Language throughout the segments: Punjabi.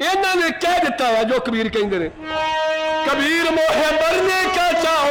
ਇਹਨਾਂ ਨੇ ਕਹਿ ਦਿੱਤਾ ਹੈ ਜੋ ਕਬੀਰ ਕਹਿੰਦੇ ਨੇ। ਕਬੀਰ ਮੋਹੇ ਮਰਨੇ ਕਾ ਚਾਹ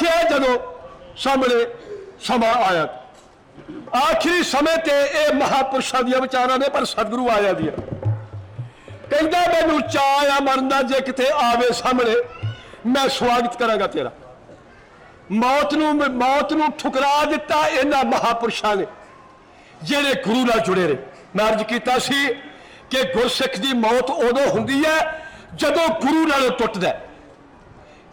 ਕਦੋਂ ਜਦੋਂ ਸਾਹਮਣੇ ਸਮਾਂ ਆਇਆ। ਆਖਰੀ ਸਮੇਂ ਤੇ ਇਹ ਮਹਾਪੁਰਸ਼ਾਂ ਦੀਆਂ ਵਿਚਾਰਾਂ ਨੇ, ਪਰ ਸਤਿਗੁਰੂ ਆਇਆ ਦੀਆਂ। ਕਹਿੰਦਾ, ਮੈਨੂੰ ਚਾਹ ਆ ਮਰਨ ਦਾ, ਜੇ ਕਿਤੇ ਆਵੇ ਸਾਹਮਣੇ, ਮੈਂ ਸਵਾਗਤ ਕਰਾਂਗਾ ਤੇਰਾ। ਮੌਤ ਨੂੰ ਮੌਤ ਨੂੰ ਠੁਕਰਾ ਦਿੱਤਾ ਇਹਨਾਂ ਮਹਾਪੁਰਸ਼ਾਂ ਨੇ, ਜਿਹੜੇ ਗੁਰੂ ਨਾਲ ਜੁੜੇ ਰਹੇ। ਮੈਂ ਅਰਜ਼ ਕੀਤਾ ਸੀ ਕਿ ਗੁਰਸਿੱਖ ਦੀ ਮੌਤ ਉਦੋਂ ਹੁੰਦੀ ਹੈ, ਜਦੋਂ ਗੁਰੂ ਨਾਲੋਂ ਟੁੱਟਦਾ ਹੈ।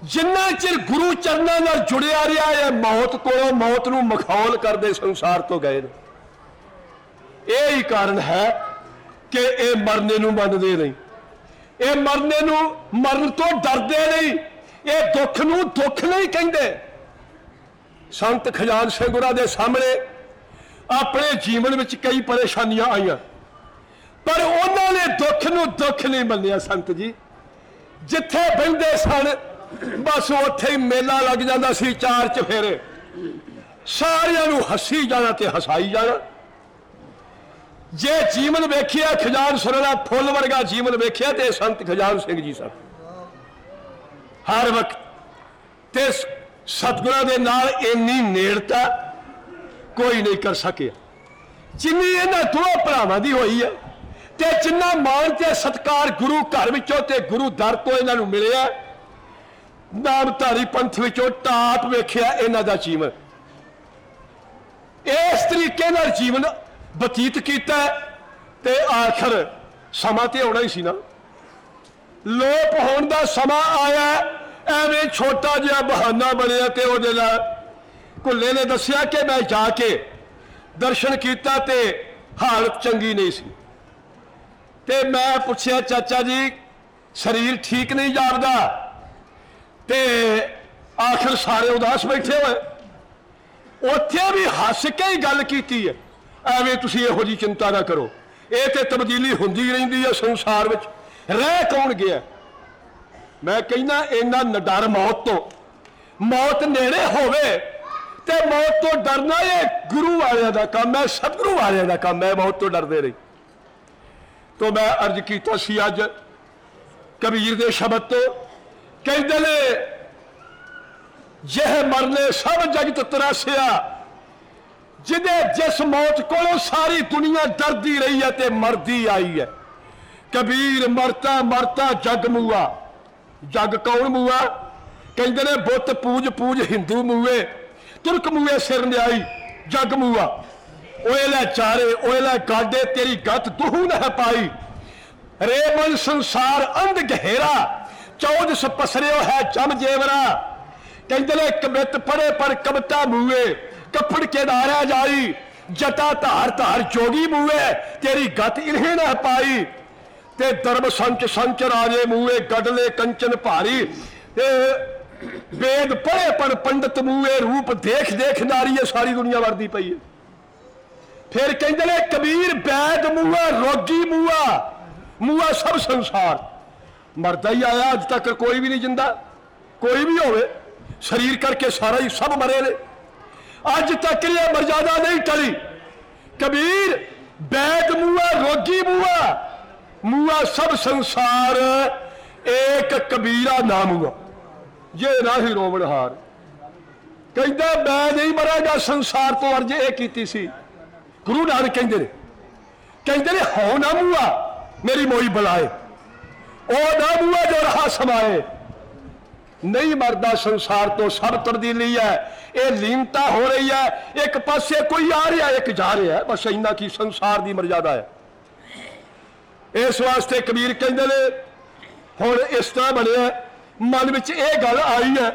ਜਿੰਨਾ ਚਿਰ ਗੁਰੂ ਚਰਨਾਂ ਨਾਲ ਜੁੜਿਆ ਰਿਹਾ ਹੈ ਮੌਤ ਕੋਲੋਂ ਮੌਤ ਨੂੰ ਮਖੌਲ ਕਰਦੇ ਸੰਸਾਰ ਤੋਂ ਗਏ ਨੇ। ਇਹ ਹੀ ਕਾਰਨ ਹੈ ਕਿ ਇਹ ਮਰਨੇ ਨੂੰ ਮੰਨਦੇ ਨਹੀਂ। ਇਹ ਮਰਨੇ ਨੂੰ ਮਰਨ ਤੋਂ ਡਰਦੇ ਨਹੀਂ। ਇਹ ਦੁੱਖ ਨੂੰ ਦੁੱਖ ਨਹੀਂ ਕਹਿੰਦੇ। ਸੰਤ ਖਜ਼ਾਨ ਸਿੰਘ ਗੁਰਾਂ ਦੇ ਸਾਹਮਣੇ ਆਪਣੇ ਜੀਵਨ ਵਿੱਚ ਕਈ ਪਰੇਸ਼ਾਨੀਆਂ ਆਈਆਂ। ਪਰ ਉਹਨਾਂ ਨੇ ਦੁੱਖ ਨੂੰ ਦੁੱਖ ਨਹੀਂ ਮੰਨਿਆ ਸੰਤ ਜੀ। ਜਿੱਥੇ ਬਹਿੰਦੇ ਸਨ ਬਸ ਉੱਥੇ ਹੀ ਮੇਲਾ ਲੱਗ ਜਾਂਦਾ ਸੀ ਚਾਰ ਚਫੇਰੇ। ਸਾਰਿਆਂ ਨੂੰ ਹੱਸੀ ਜਾਣਾ ਤੇ ਹਸਾਈ ਜਾਣਾ। ਜੇ ਜੀਵਨ ਵੇਖਿਆ ਖਜ਼ਾਨ ਸੁਰਲਾ ਫੁੱਲ ਵਰਗਾ ਜੀਵਨ ਵੇਖਿਆ ਤੇ ਸੰਤ ਖਜ਼ਾਨ ਸਿੰਘ ਜੀ ਸਨ। ਹਰ ਵਕਤ ਤੇ ਸਤਿਗੁਰਾਂ ਦੇ ਨਾਲ ਇੰਨੀ ਨੇੜਤਾ ਕੋਈ ਨਹੀਂ ਕਰ ਸਕਿਆ। ਜਿੰਨੀ ਇਹਨਾਂ ਦੋਹਾਂ ਭਰਾਵਾਂ ਦੀ ਹੋਈ ਹੈ ਤੇ ਜਿੰਨਾ ਮਾਣ ਤੇ ਸਤਕਾਰ ਗੁਰੂ ਘਰ ਵਿੱਚੋਂ ਤੇ ਗੁਰੂ ਦਰ ਤੋਂ ਇਹਨਾਂ ਨੂੰ ਮਿਲਿਆ ਨਾਮਧਾਰੀ ਪੰਥ ਵਿੱਚੋਂ ਟਾਪ ਵੇਖਿਆ ਇਹਨਾਂ ਦਾ ਜੀਵਨ। ਇਸ ਤਰੀਕੇ ਨਾਲ ਜੀਵਨ ਬਤੀਤ ਕੀਤਾ ਤੇ ਆਖਰ ਸਮਾਂ ਤੇ ਆਉਣਾ ਹੀ ਸੀ ਨਾ। ਲੋਪ ਹੋਣ ਦਾ ਸਮਾਂ ਆਇਆ ਐਵੇਂ ਛੋਟਾ ਜਿਹਾ ਬਹਾਨਾ ਬਣਿਆ ਤੇ ਉਹਦੇ ਨਾਲ ਕੁੱਲੇ ਨੇ ਦੱਸਿਆ ਕਿ ਮੈਂ ਜਾ ਕੇ ਦਰਸ਼ਨ ਕੀਤਾ ਤੇ ਹਾਲਤ ਚੰਗੀ ਨਹੀਂ ਸੀ। ਤੇ ਮੈਂ ਪੁੱਛਿਆ, ਚਾਚਾ ਜੀ, ਸਰੀਰ ਠੀਕ ਨਹੀਂ ਜਾਪਦਾ? ਆਖਰ ਸਾਰੇ ਉਦਾਸ ਬੈਠੇ ਹੋਏ। ਉੱਥੇ ਵੀ ਹੱਸ ਕੇ ਹੀ ਗੱਲ ਕੀਤੀ ਹੈ। ਐਵੇਂ ਤੁਸੀਂ ਇਹੋ ਜੀ ਚਿੰਤਾ ਨਾ ਕਰੋ। ਇਹ ਤੇ ਤਬਦੀਲੀ ਹੁੰਦੀ ਰਹਿੰਦੀ ਹੈ ਸੰਸਾਰ ਵਿੱਚ। ਰਹਿ ਕੌਣ ਗਿਆ? ਮੈਂ ਕਹਿੰਦਾ ਇੰਨਾ ਨਡਰ ਮੌਤ ਤੋਂ। ਮੌਤ ਨੇੜੇ ਹੋਵੇ ਤੇ ਮੌਤ ਤੋਂ ਡਰਨਾ ਇਹ ਗੁਰੂ ਵਾਲਿਆਂ ਦਾ ਕੰਮ ਹੈ, ਸਤਿਗੁਰੂ ਵਾਲਿਆਂ ਦਾ ਕੰਮ ਹੈ, ਮੌਤ ਤੋਂ ਡਰਦੇ ਨਹੀਂ ਤੋਂ ਮੈਂ ਅਰਜ਼ ਕੀਤਾ ਸੀ ਅੱਜ ਕਬੀਰ ਦੇ ਸ਼ਬਦ ਤੋਂ। ਕਹਿੰਦੇ ਨੇ ਜਿਹ ਮਰਨੇ ਸਭ ਜਗਤ ਤਰਾਸਿਆ, ਜਿਹਦੇ ਜਿਸ ਮੌਤ ਕੋਲੋਂ ਸਾਰੀ ਦੁਨੀਆ ਡਰਦੀ ਰਹੀ ਹੈ ਤੇ ਮਰਦੀ ਆਈ ਹੈ। ਕਬੀਰ ਮਰਤਾ ਮਰਤਾ ਜਗ ਮੂਆ। ਜਗ ਕੌਣ ਮੂਆ? ਕਹਿੰਦੇ ਨੇ ਬੁੱਤ ਪੂਜ ਪੂਜ ਹਿੰਦੂ ਮੂਏ, ਤੁਰਕ ਮੂਏ ਸਿਰ ਨਿਆਈ ਜਗ ਮੂਆ। ਓਏ ਲੈ ਚਾਰੇ, ਓਏ ਲੈ ਗਾਡੇ, ਤੇਰੀ ਗੱਤ ਤੂੰ ਨਾ ਪਾਈ। ਰੇ ਮਨ ਸੰਸਾਰ ਅੰਧ ਗਹਿਰਾ ਚੌਦ ਸਪਸਰਿਓ ਹੈ ਜਮ ਜੇਵਰਾ। ਕਹਿੰਦੇ ਨੇ ਕਬਿਤ ਪੜੇ ਪਰ ਕਬਤਾ ਮੂਏ ਕੱਪੜ ਕੇ ਧਾਰਿਆ ਜਾਈ? ਜਟਾ ਧਾਰ ਧਾਰ ਜੋਗੀ ਮੂਏ ਤੇਰੀ ਗਤ ਇਨਹੇ ਨਾ ਪਾਈ। ਤੇ ਦਰਬ ਸੰਚ ਸੰਚ ਰਾਜੇ ਮੂਏ ਗਡਲੇ ਕੰਚਨ ਭਾਰੀ। ਤੇ ਵੇਦ ਪੜੇ ਪਰ ਪੰਡਤ ਮੂਏ ਰੂਪ ਦੇਖ ਦੇਖ ਨਾਰੀ ਇਹ ਸਾਰੀ ਦੁਨੀਆ ਵਰਦੀ ਪਈ ਹੈ। ਫਿਰ ਕਹਿੰਦੇ ਨੇ, ਕਬੀਰ ਬੈਦ ਮੂਆ ਰੋਗੀ ਮੂਆ ਮੂਆ ਸਭ ਸੰਸਾਰ। ਮਰਦਾ ਹੀ ਆਇਆ, ਅੱਜ ਤੱਕ ਕੋਈ ਵੀ ਨਹੀਂ ਜਿੰਦਾ। ਕੋਈ ਵੀ ਹੋਵੇ। ਸਰੀਰ ਕਰਕੇ ਸਾਰਾ ਹੀ ਸਭ ਮਰੇ ਨੇ। ਅੱਜ ਤੱਕ ਇਹ ਮਰਜ਼ਾਦਾ ਨਹੀਂ ਟਲੀ। ਕਬੀਰ ਬੈਦ ਮੂਆ ਰੋਗੀ ਮੂਆ ਮੂਆ ਸਭ ਸੰਸਾਰ, ਏਕ ਕਬੀਰਾ ਨਾਮੂਆ ਜੇ ਨਾ ਹੀ ਰੋਵਣ ਹਾਰ। ਕਹਿੰਦਾ, ਮੈਂ ਨਹੀਂ ਮਰਾਂਗਾ ਸੰਸਾਰ ਤੋਂ ਅਰਜ ਇਹ ਕੀਤੀ ਸੀ। ਗੁਰੂ ਨਾਨਕ ਕਹਿੰਦੇ ਨੇ। ਕਹਿੰਦੇ ਨੇ ਹੋ ਨਾ ਮੂਆ ਮੇਰੀ ਮੋਈ ਬੁਲਾਏ। ਉਹ ਨਾ ਮੂਆ ਜੋ ਰਹਾ ਸਮਾਏ। ਨਹੀਂ ਮਰਦਾ ਸੰਸਾਰ ਤੋਂ ਸਭ ਤਬਦੀਲੀ ਹੈ। ਇਹ ਲੀਨਤਾ ਹੋ ਰਹੀ ਹੈ। ਇੱਕ ਪਾਸੇ ਕੋਈ ਆ ਰਿਹਾ, ਇੱਕ ਜਾ ਰਿਹਾ ਬਸ ਇੰਨਾ ਕੀ ਸੰਸਾਰ ਦੀ ਮਰਜ਼ਾਦਾ ਹੈ। ਇਸ ਵਾਸਤੇ ਕਬੀਰ ਕਹਿੰਦੇ ਨੇ, ਹੁਣ ਇਸ ਤਰ੍ਹਾਂ ਬਣਿਆ ਮਨ ਵਿੱਚ ਇਹ ਗੱਲ ਆਈ ਹੈ,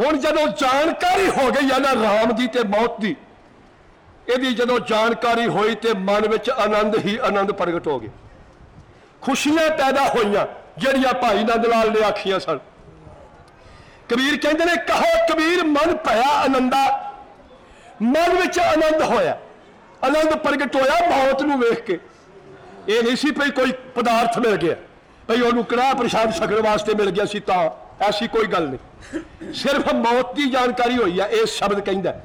ਹੁਣ ਜਦੋਂ ਜਾਣਕਾਰੀ ਹੋ ਗਈ ਹੈ ਨਾ ਰਾਮ ਦੀ ਤੇ ਮੌਤ ਦੀ, ਇਹਦੀ ਜਦੋਂ ਜਾਣਕਾਰੀ ਹੋਈ ਤੇ ਮਨ ਵਿੱਚ ਆਨੰਦ ਹੀ ਆਨੰਦ ਪ੍ਰਗਟ ਹੋ ਗਿਆ। ਖੁਸ਼ੀਆਂ ਪੈਦਾ ਹੋਈਆਂ, ਜਿਹੜੀਆਂ ਭਾਈ ਨੰਦ ਲਾਲ ਨੇ ਆਖੀਆਂ ਸਨ। ਕਬੀਰ ਕਹਿੰਦੇ ਨੇ, ਕਹੋ ਕਬੀਰ, ਮਨ ਭਇਆ ਆਨੰਦਾ। ਮਨ ਵਿੱਚ ਆਨੰਦ ਹੋਇਆ। ਆਨੰਦ ਪ੍ਰਗਟ ਹੋਇਆ ਮੌਤ ਨੂੰ ਵੇਖ ਕੇ। ਇਹ ਨਹੀਂ ਸੀ ਭਈ ਕੋਈ ਪਦਾਰਥ ਮਿਲ ਗਿਆ। ਭਈ ਉਹਨੂੰ ਕੜਾਹ ਪ੍ਰਸ਼ਾਦ ਛਕਣ ਵਾਸਤੇ ਮਿਲ ਗਿਆ ਸੀ ਤਾਂ। ਐਸੀ ਕੋਈ ਗੱਲ ਨਹੀਂ। ਸਿਰਫ ਮੌਤ ਦੀ ਜਾਣਕਾਰੀ ਹੋਈ ਹੈ ਇਹ ਸ਼ਬਦ ਕਹਿੰਦਾ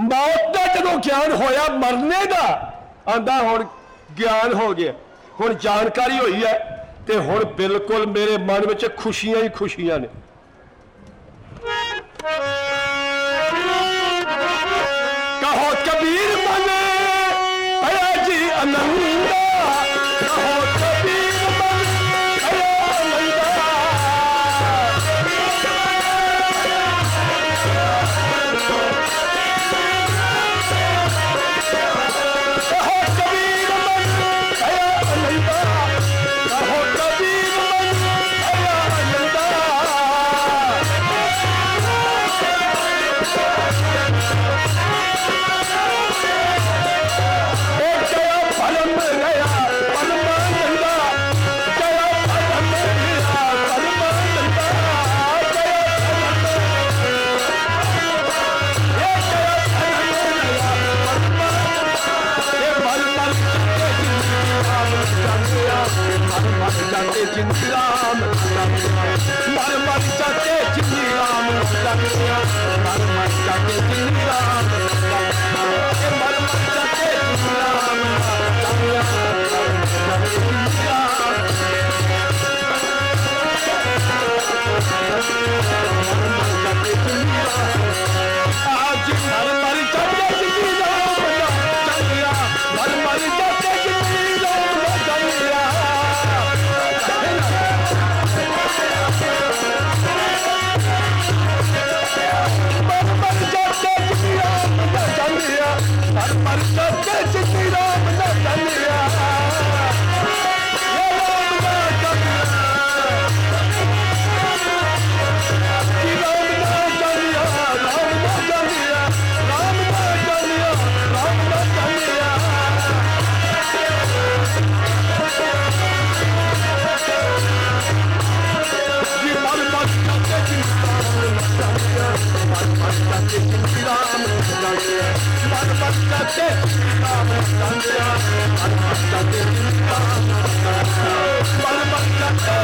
ਮੌਤ ਦਾ ਜਦੋਂ ਗਿਆਨ ਹੋਇਆ, ਮਰਨੇ ਦਾ, ਆਂਦਾ ਹੁਣ ਗਿਆਨ ਹੋ ਗਿਆ। ਹੁਣ ਜਾਣਕਾਰੀ ਹੋਈ ਹੈ ਤੇ ਹੁਣ ਬਿਲਕੁਲ ਮੇਰੇ ਮਨ ਵਿੱਚ ਖੁਸ਼ੀਆਂ ਹੀ ਖੁਸ਼ੀਆਂ ਨੇ। ਚਾਤੇ ਜਿੰਦੀ ਰਾਮ ਮਨ ਮਨ ਚਾਤੇ ਜਿੰਦੀ ਰਾਮ ਮਨ ਮਨ ਮਨ ਚਾਤੇ ਜਿੰਦੀ ਰਾਮ ਮਨ ਮਨ ਚਾਤੇ ਮਨ ਮਨ ਚਾਤੇ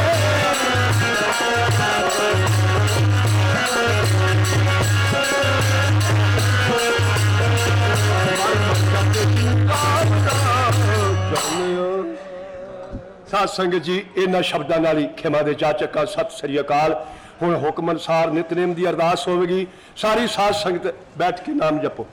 ਸਾਧ ਸੰਗਤ ਜੀ, ਇਹਨਾਂ ਸ਼ਬਦਾਂ ਨਾਲ ਹੀ ਖਿਮਾ ਦੇ ਜਾ ਜਾਚਕਾ ਸਤਿ ਸ੍ਰੀ ਅਕਾਲ। ਹੁਣ ਹੁਕਮ ਅਨੁਸਾਰ ਨਿਤਨੇਮ ਦੀ ਅਰਦਾਸ ਹੋਵੇਗੀ। ਸਾਰੀ ਸਾਧ ਸੰਗਤ ਬੈਠ ਕੇ ਨਾਮ ਜਪੋ।